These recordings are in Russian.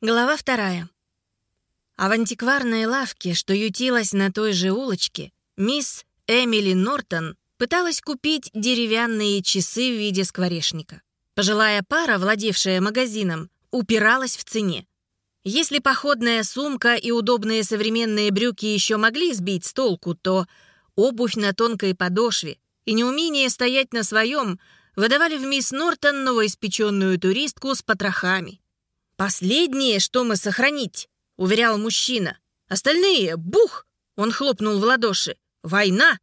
Глава вторая. А в антикварной лавке, что ютилась на той же улочке, мисс Эмили Нортон пыталась купить деревянные часы в виде скворечника. Пожилая пара, владевшая магазином, упиралась в цене. Если походная сумка и удобные современные брюки еще могли сбить с толку, то обувь на тонкой подошве и неумение стоять на своем выдавали в мисс Нортон новоиспеченную туристку с потрохами. «Последнее, что мы сохранить», — уверял мужчина. «Остальные — бух!» — он хлопнул в ладоши. «Война!»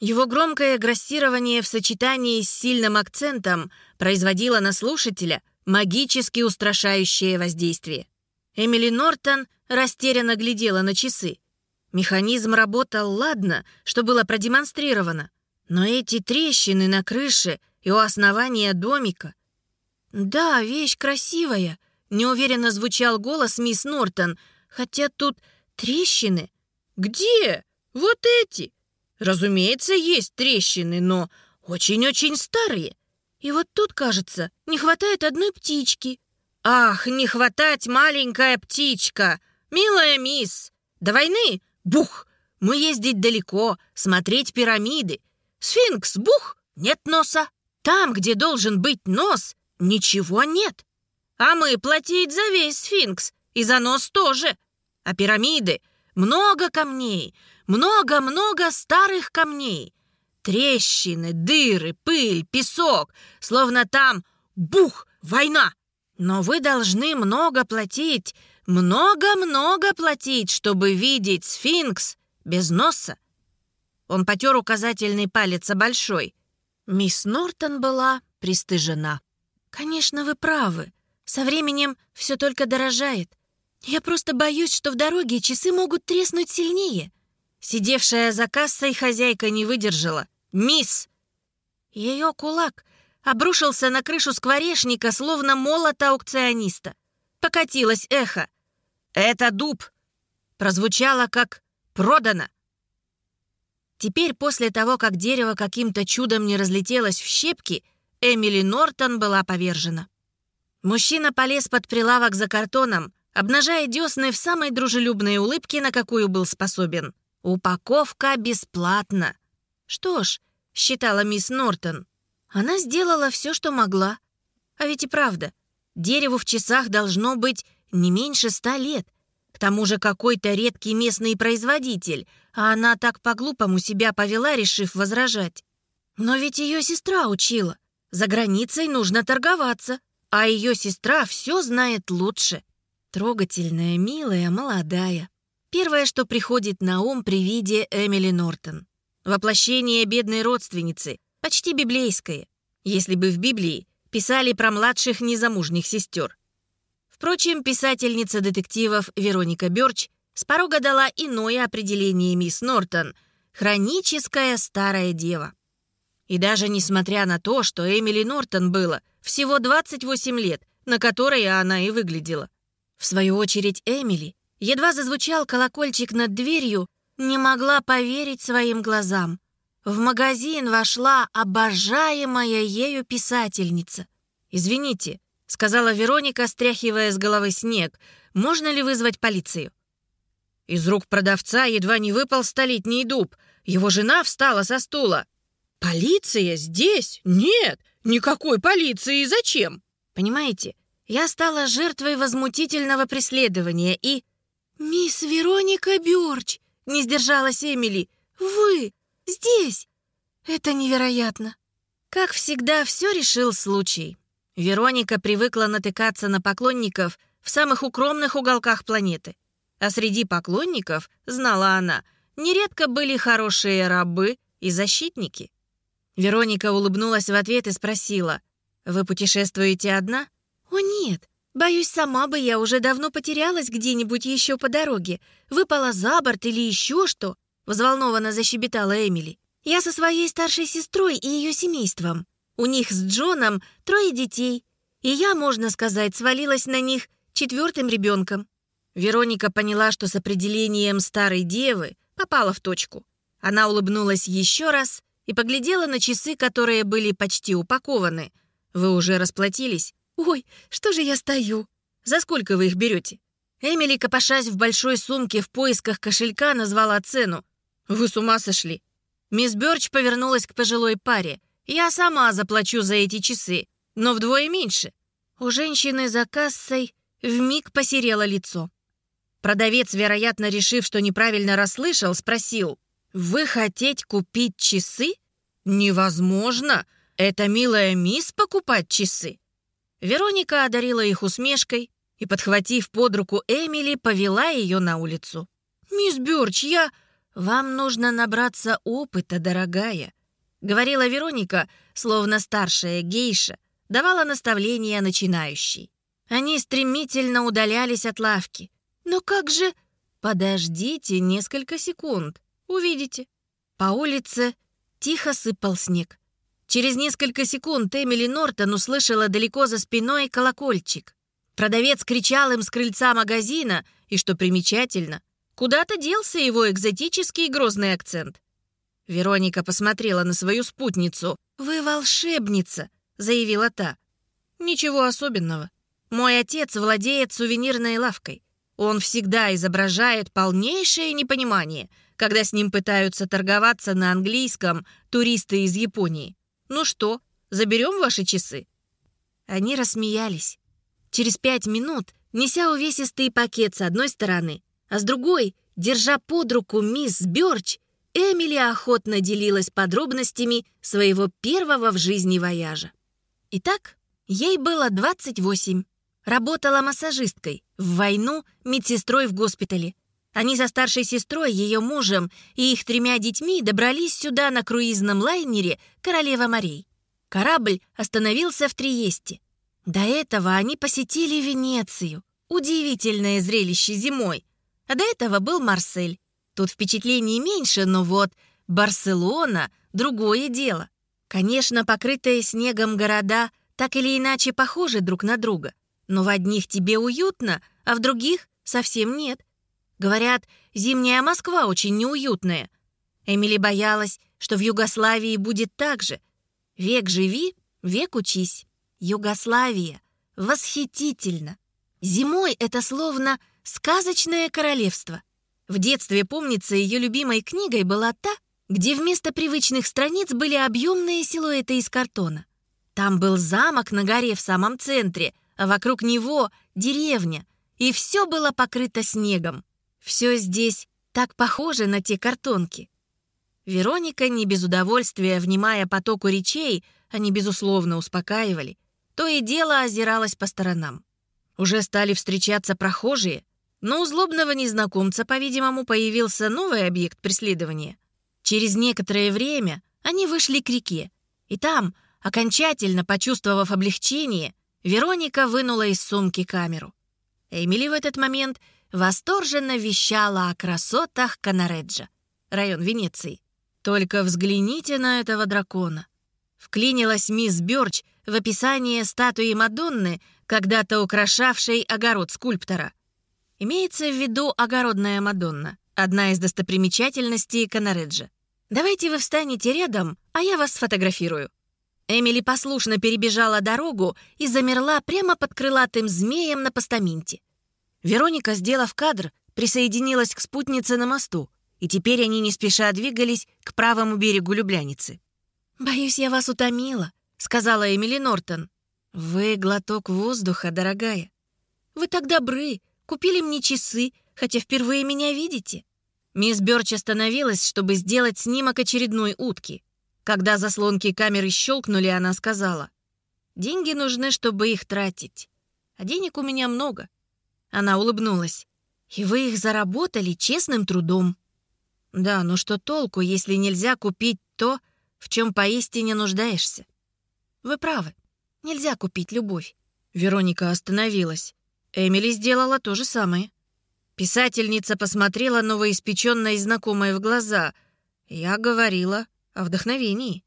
Его громкое грассирование в сочетании с сильным акцентом производило на слушателя магически устрашающее воздействие. Эмили Нортон растерянно глядела на часы. Механизм работал ладно, что было продемонстрировано, но эти трещины на крыше и у основания домика... Да, вещь красивая, Неуверенно звучал голос мисс Нортон. «Хотя тут трещины». «Где? Вот эти?» «Разумеется, есть трещины, но очень-очень старые. И вот тут, кажется, не хватает одной птички». «Ах, не хватать, маленькая птичка! Милая мисс! До войны? Бух! Мы ездить далеко, смотреть пирамиды. Сфинкс, бух! Нет носа. Там, где должен быть нос, ничего нет. А мы платить за весь сфинкс, и за нос тоже. А пирамиды — много камней, много-много старых камней. Трещины, дыры, пыль, песок, словно там бух, война. Но вы должны много платить, много-много платить, чтобы видеть сфинкс без носа. Он потер указательный палец большой. Мисс Нортон была пристыжена. «Конечно, вы правы. Со временем все только дорожает. Я просто боюсь, что в дороге часы могут треснуть сильнее. Сидевшая за кассой хозяйка не выдержала. «Мисс!» Ее кулак обрушился на крышу скворечника, словно молот аукциониста. Покатилось эхо. «Это дуб!» Прозвучало как «продано». Теперь, после того, как дерево каким-то чудом не разлетелось в щепки, Эмили Нортон была повержена. Мужчина полез под прилавок за картоном, обнажая десны в самой дружелюбной улыбке, на какую был способен. «Упаковка бесплатна». «Что ж», — считала мисс Нортон, она сделала все, что могла. А ведь и правда, дереву в часах должно быть не меньше ста лет. К тому же какой-то редкий местный производитель, а она так по-глупому себя повела, решив возражать. Но ведь ее сестра учила. За границей нужно торговаться а ее сестра все знает лучше. Трогательная, милая, молодая. Первое, что приходит на ум при виде Эмили Нортон. Воплощение бедной родственницы, почти библейское, если бы в Библии писали про младших незамужних сестер. Впрочем, писательница детективов Вероника Бёрч с порога дала иное определение мисс Нортон — хроническая старая дева. И даже несмотря на то, что Эмили Нортон было всего 28 лет, на которые она и выглядела. В свою очередь Эмили, едва зазвучал колокольчик над дверью, не могла поверить своим глазам. В магазин вошла обожаемая ею писательница. «Извините», — сказала Вероника, стряхивая с головы снег, «можно ли вызвать полицию?» Из рук продавца едва не выпал столетний дуб. Его жена встала со стула. «Полиция здесь? Нет, никакой полиции. Зачем?» «Понимаете, я стала жертвой возмутительного преследования и...» «Мисс Вероника Бёрч!» — не сдержалась Эмили. «Вы здесь? Это невероятно!» Как всегда, все решил случай. Вероника привыкла натыкаться на поклонников в самых укромных уголках планеты. А среди поклонников, знала она, нередко были хорошие рабы и защитники. Вероника улыбнулась в ответ и спросила, «Вы путешествуете одна?» «О, нет. Боюсь, сама бы я уже давно потерялась где-нибудь еще по дороге. Выпала за борт или еще что?» Взволнованно защебетала Эмили. «Я со своей старшей сестрой и ее семейством. У них с Джоном трое детей. И я, можно сказать, свалилась на них четвертым ребенком». Вероника поняла, что с определением старой девы попала в точку. Она улыбнулась еще раз и поглядела на часы, которые были почти упакованы. «Вы уже расплатились?» «Ой, что же я стою?» За сколько вы их берете?» Эмили, копошась в большой сумке в поисках кошелька, назвала цену. «Вы с ума сошли?» Мисс Бёрч повернулась к пожилой паре. «Я сама заплачу за эти часы, но вдвое меньше». У женщины за кассой вмиг посерело лицо. Продавец, вероятно, решив, что неправильно расслышал, спросил, «Вы хотите купить часы? Невозможно! Это милая мисс покупать часы!» Вероника одарила их усмешкой и, подхватив под руку Эмили, повела ее на улицу. «Мисс Бёрч, я...» «Вам нужно набраться опыта, дорогая», — говорила Вероника, словно старшая гейша, давала наставления начинающей. Они стремительно удалялись от лавки. «Но как же...» «Подождите несколько секунд, увидите». По улице тихо сыпал снег. Через несколько секунд Эмили Нортон услышала далеко за спиной колокольчик. Продавец кричал им с крыльца магазина, и, что примечательно, куда-то делся его экзотический грозный акцент. Вероника посмотрела на свою спутницу. «Вы волшебница», — заявила та. «Ничего особенного. Мой отец владеет сувенирной лавкой. Он всегда изображает полнейшее непонимание, когда с ним пытаются торговаться на английском туристы из Японии. Ну что, заберем ваши часы?» Они рассмеялись. Через пять минут, неся увесистый пакет с одной стороны, а с другой, держа под руку мисс Бёрч, Эмили охотно делилась подробностями своего первого в жизни вояжа. Итак, ей было 28. Работала массажисткой, в войну медсестрой в госпитале. Они со старшей сестрой, ее мужем и их тремя детьми добрались сюда на круизном лайнере «Королева морей». Корабль остановился в Триесте. До этого они посетили Венецию. Удивительное зрелище зимой. А до этого был Марсель. Тут впечатлений меньше, но вот Барселона — другое дело. Конечно, покрытые снегом города так или иначе похожи друг на друга. Но в одних тебе уютно, а в других совсем нет. Говорят, зимняя Москва очень неуютная. Эмили боялась, что в Югославии будет так же. Век живи, век учись. Югославия. Восхитительно. Зимой это словно сказочное королевство. В детстве, помнится, ее любимой книгой была та, где вместо привычных страниц были объемные силуэты из картона. Там был замок на горе в самом центре, а вокруг него деревня, и все было покрыто снегом. Все здесь так похоже на те картонки. Вероника, не без удовольствия, внимая потоку речей, они, безусловно, успокаивали, то и дело озиралась по сторонам. Уже стали встречаться прохожие, но у злобного незнакомца, по-видимому, появился новый объект преследования. Через некоторое время они вышли к реке, и там, окончательно почувствовав облегчение, Вероника вынула из сумки камеру. Эмили в этот момент восторженно вещала о красотах Канареджа, район Венеции. «Только взгляните на этого дракона!» Вклинилась мисс Бёрч в описание статуи Мадонны, когда-то украшавшей огород скульптора. Имеется в виду огородная Мадонна, одна из достопримечательностей Канареджа. Давайте вы встанете рядом, а я вас сфотографирую. Эмили послушно перебежала дорогу и замерла прямо под крылатым змеем на постаменте. Вероника, сделав кадр, присоединилась к спутнице на мосту, и теперь они не спеша двигались к правому берегу Любляницы. «Боюсь, я вас утомила», сказала Эмили Нортон. «Вы глоток воздуха, дорогая. Вы так добры, купили мне часы, хотя впервые меня видите». Мисс Бёрч остановилась, чтобы сделать снимок очередной утки. Когда заслонки камеры щелкнули, она сказала, «Деньги нужны, чтобы их тратить. А денег у меня много». Она улыбнулась. «И вы их заработали честным трудом». «Да, но что толку, если нельзя купить то, в чем поистине нуждаешься?» Вы правы. Нельзя купить любовь. Вероника остановилась. Эмили сделала то же самое. Писательница посмотрела новоиспеченной знакомой в глаза. Я говорила о вдохновении.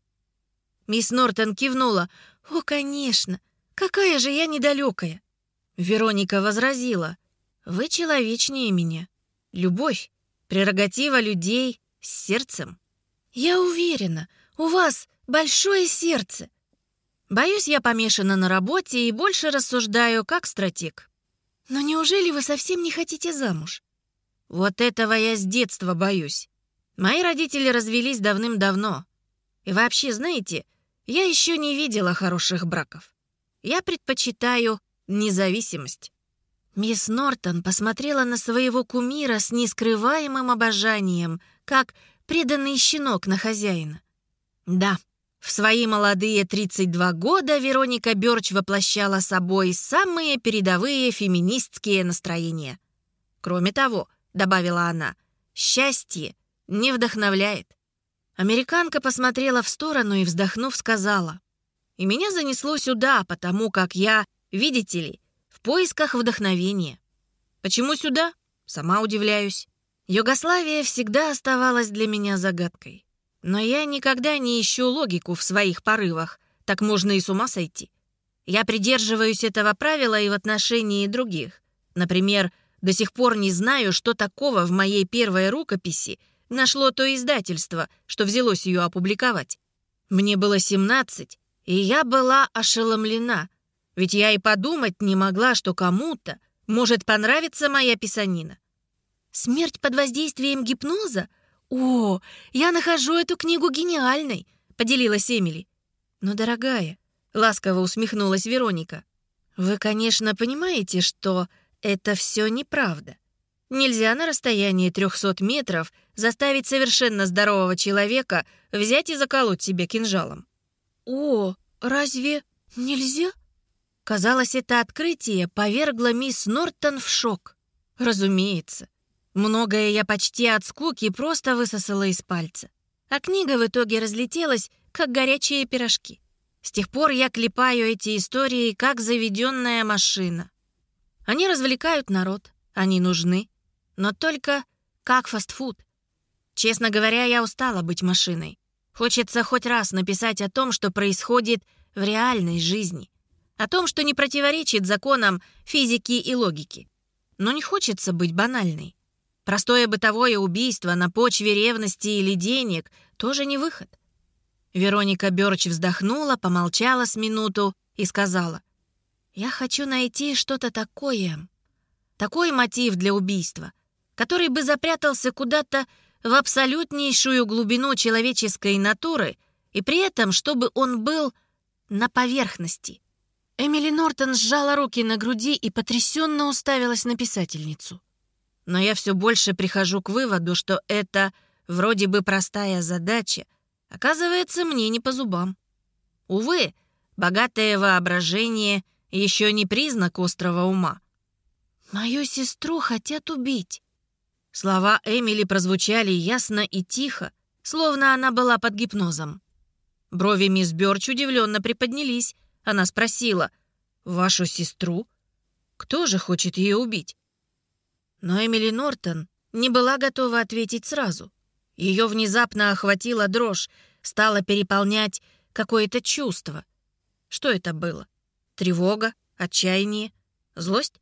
Мисс Нортон кивнула. «О, конечно! Какая же я недалекая!» Вероника возразила. «Вы человечнее меня. Любовь — прерогатива людей с сердцем». «Я уверена, у вас большое сердце. Боюсь, я помешана на работе и больше рассуждаю как стратег. Но неужели вы совсем не хотите замуж? Вот этого я с детства боюсь. Мои родители развелись давным-давно. И вообще, знаете, я еще не видела хороших браков. Я предпочитаю независимость. Мисс Нортон посмотрела на своего кумира с нескрываемым обожанием, как преданный щенок на хозяина. Да, в свои молодые 32 года Вероника Бёрч воплощала собой самые передовые феминистские настроения. Кроме того, добавила она, счастье не вдохновляет. Американка посмотрела в сторону и, вздохнув, сказала, «И меня занесло сюда, потому как я, видите ли, в поисках вдохновения. Почему сюда? Сама удивляюсь. Югославия всегда оставалась для меня загадкой. Но я никогда не ищу логику в своих порывах, так можно и с ума сойти. Я придерживаюсь этого правила и в отношении других. Например, до сих пор не знаю, что такого в моей первой рукописи нашло то издательство, что взялось ее опубликовать. Мне было 17, и я была ошеломлена, ведь я и подумать не могла, что кому-то может понравиться моя писанина. Смерть под воздействием гипноза? О, я нахожу эту книгу гениальной, поделилась Эмили. Но, дорогая, ласково усмехнулась Вероника, вы, конечно, понимаете, что это все неправда. Нельзя на расстоянии 300 метров заставить совершенно здорового человека взять и заколоть себе кинжалом. «О, разве нельзя?» Казалось, это открытие повергло мисс Нортон в шок. Разумеется. Многое я почти от скуки просто высосала из пальца. А книга в итоге разлетелась, как горячие пирожки. С тех пор я клепаю эти истории, как заведенная машина. Они развлекают народ, они нужны, но только как фастфуд. Честно говоря, я устала быть машиной. Хочется хоть раз написать о том, что происходит в реальной жизни. О том, что не противоречит законам физики и логики. Но не хочется быть банальной. Простое бытовое убийство на почве ревности или денег тоже не выход. Вероника Бёрч вздохнула, помолчала с минуту и сказала, «Я хочу найти что-то такое, такой мотив для убийства, который бы запрятался куда-то в абсолютнейшую глубину человеческой натуры и при этом, чтобы он был на поверхности. Эмили Нортон сжала руки на груди и потрясенно уставилась на писательницу. Но я все больше прихожу к выводу, что это вроде бы простая задача, оказывается мне не по зубам. Увы, богатое воображение еще не признак острого ума. «Мою сестру хотят убить», Слова Эмили прозвучали ясно и тихо, словно она была под гипнозом. Брови мисс Бёрч удивленно приподнялись. Она спросила, «Вашу сестру? Кто же хочет ее убить?» Но Эмили Нортон не была готова ответить сразу. Ее внезапно охватила дрожь, стала переполнять какое-то чувство. Что это было? Тревога? Отчаяние? Злость?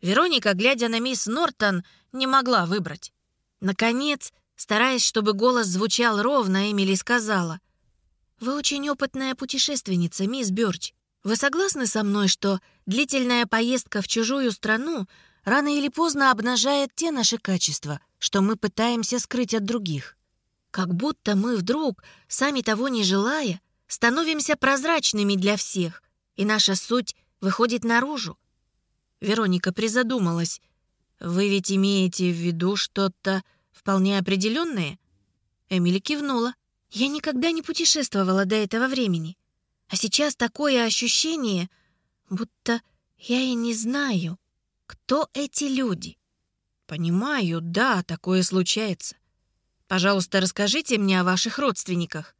Вероника, глядя на мисс Нортон, не могла выбрать. Наконец, стараясь, чтобы голос звучал ровно, Эмили сказала. «Вы очень опытная путешественница, мисс Бёрч. Вы согласны со мной, что длительная поездка в чужую страну рано или поздно обнажает те наши качества, что мы пытаемся скрыть от других? Как будто мы вдруг, сами того не желая, становимся прозрачными для всех, и наша суть выходит наружу. Вероника призадумалась. «Вы ведь имеете в виду что-то вполне определенное?» Эмили кивнула. «Я никогда не путешествовала до этого времени. А сейчас такое ощущение, будто я и не знаю, кто эти люди». «Понимаю, да, такое случается. Пожалуйста, расскажите мне о ваших родственниках».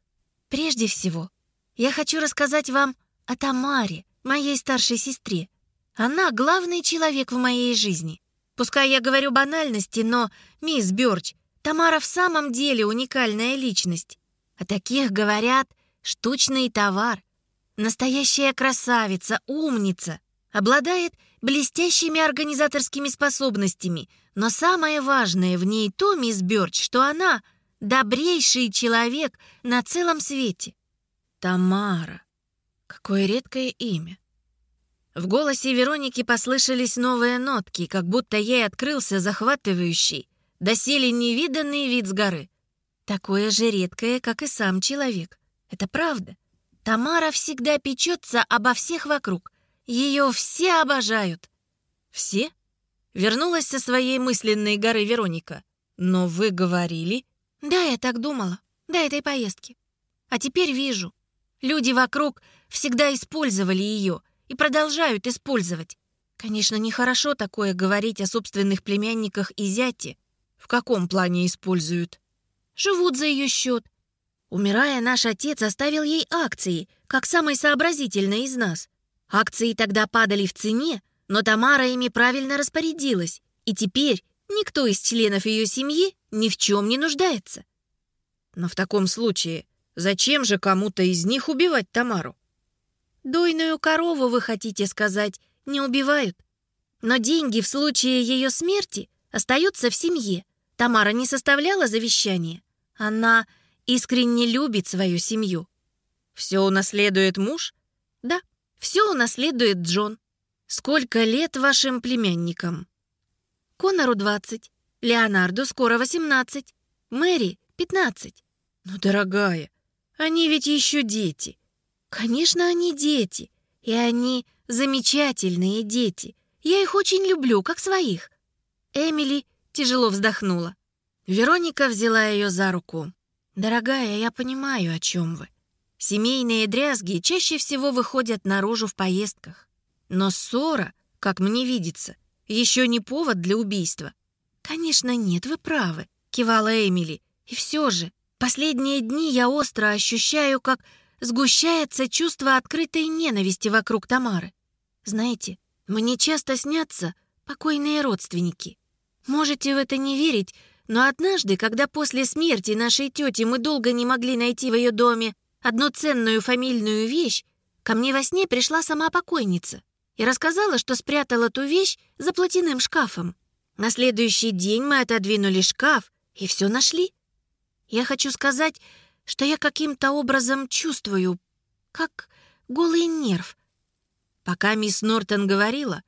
«Прежде всего, я хочу рассказать вам о Тамаре, моей старшей сестре. Она главный человек в моей жизни. Пускай я говорю банальности, но, мисс Бёрч, Тамара в самом деле уникальная личность. О таких говорят штучный товар. Настоящая красавица, умница. Обладает блестящими организаторскими способностями. Но самое важное в ней то, мисс Бёрч, что она добрейший человек на целом свете. Тамара. Какое редкое имя. В голосе Вероники послышались новые нотки, как будто ей открылся захватывающий, доселе невиданный вид с горы. Такое же редкое, как и сам человек. Это правда. Тамара всегда печется обо всех вокруг. Ее все обожают. Все? Вернулась со своей мысленной горы Вероника. Но вы говорили... Да, я так думала. До этой поездки. А теперь вижу. Люди вокруг всегда использовали ее и продолжают использовать. Конечно, нехорошо такое говорить о собственных племянниках и зяте. В каком плане используют? Живут за ее счет. Умирая, наш отец оставил ей акции, как самый сообразительный из нас. Акции тогда падали в цене, но Тамара ими правильно распорядилась, и теперь никто из членов ее семьи ни в чем не нуждается. Но в таком случае зачем же кому-то из них убивать Тамару? Дойную корову, вы хотите сказать, не убивают. Но деньги в случае ее смерти остаются в семье. Тамара не составляла завещание. Она искренне любит свою семью. Все унаследует муж? Да, все унаследует Джон. Сколько лет вашим племянникам? Конору 20, Леонарду скоро 18, Мэри 15. Ну, дорогая, они ведь еще дети. Конечно, они дети. И они замечательные дети. Я их очень люблю, как своих. Эмили тяжело вздохнула. Вероника взяла ее за руку. «Дорогая, я понимаю, о чем вы. Семейные дрязги чаще всего выходят наружу в поездках. Но ссора, как мне видится, еще не повод для убийства. «Конечно нет, вы правы», — кивала Эмили. «И все же, последние дни я остро ощущаю, как сгущается чувство открытой ненависти вокруг Тамары. Знаете, мне часто снятся покойные родственники. Можете в это не верить, но однажды, когда после смерти нашей тети мы долго не могли найти в ее доме одну ценную фамильную вещь, ко мне во сне пришла сама покойница и рассказала, что спрятала ту вещь за платяным шкафом. На следующий день мы отодвинули шкаф и все нашли. Я хочу сказать, что я каким-то образом чувствую, как голый нерв. Пока мисс Нортон говорила,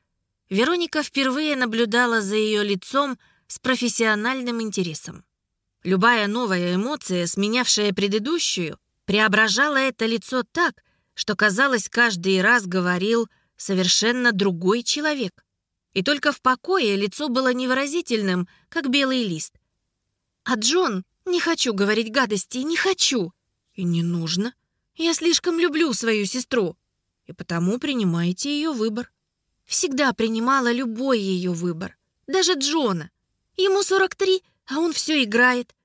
Вероника впервые наблюдала за ее лицом с профессиональным интересом. Любая новая эмоция, сменявшая предыдущую, преображала это лицо так, что, казалось, каждый раз говорил совершенно другой человек. И только в покое лицо было невыразительным, как белый лист. А Джон, не хочу говорить гадости, не хочу. И не нужно. Я слишком люблю свою сестру. И потому принимаете ее выбор. Всегда принимала любой ее выбор. Даже Джона. Ему 43, а он все играет.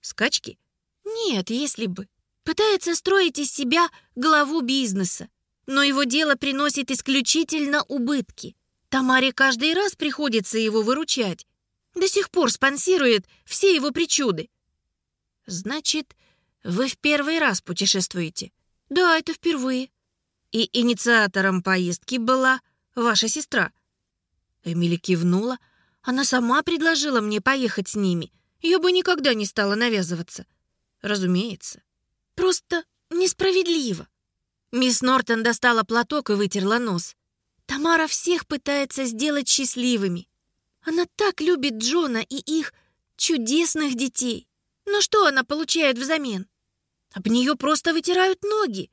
Скачки? Нет, если бы. Пытается строить из себя главу бизнеса. Но его дело приносит исключительно убытки. Тамаре каждый раз приходится его выручать. До сих пор спонсирует все его причуды. Значит, вы в первый раз путешествуете? Да, это впервые. И инициатором поездки была ваша сестра. Эмили кивнула, она сама предложила мне поехать с ними. Ее бы никогда не стала навязываться. Разумеется. Просто несправедливо. Мисс Нортон достала платок и вытерла нос. Тамара всех пытается сделать счастливыми. Она так любит Джона и их чудесных детей. Но что она получает взамен? Об нее просто вытирают ноги.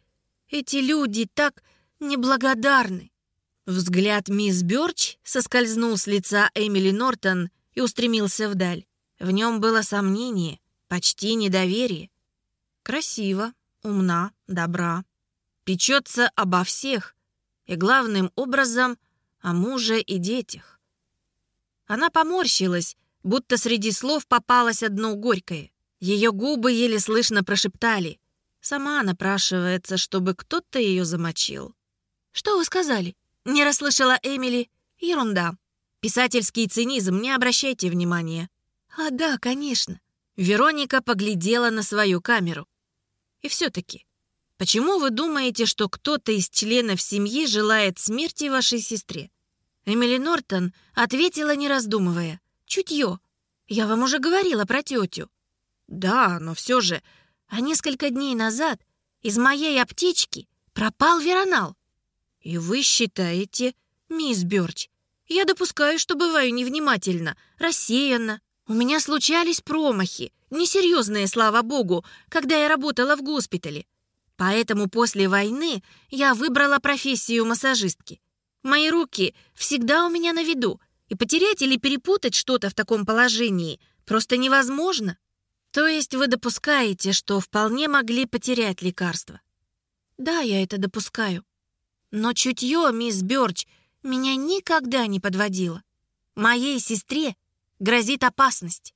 Эти люди так неблагодарны. Взгляд мисс Бёрч соскользнул с лица Эмили Нортон и устремился вдаль. В нем было сомнение, почти недоверие. Красиво, умна, добра. Печется обо всех и, главным образом, о муже и детях. Она поморщилась, будто среди слов попалось одно горькое. Ее губы еле слышно прошептали. Сама напрашивается, чтобы кто-то ее замочил. «Что вы сказали?» Не расслышала Эмили. Ерунда. Писательский цинизм, не обращайте внимания. А да, конечно. Вероника поглядела на свою камеру. И все-таки, почему вы думаете, что кто-то из членов семьи желает смерти вашей сестре? Эмили Нортон ответила, не раздумывая. Чутье. Я вам уже говорила про тетю. Да, но все же, а несколько дней назад из моей аптечки пропал веронал. И вы считаете, мисс Бёрч, я допускаю, что бываю невнимательна, рассеянна. У меня случались промахи, несерьезные, слава богу, когда я работала в госпитале. Поэтому после войны я выбрала профессию массажистки. Мои руки всегда у меня на виду, и потерять или перепутать что-то в таком положении просто невозможно. То есть вы допускаете, что вполне могли потерять лекарство? Да, я это допускаю. Но чутье, мисс Бёрч, меня никогда не подводило. Моей сестре грозит опасность.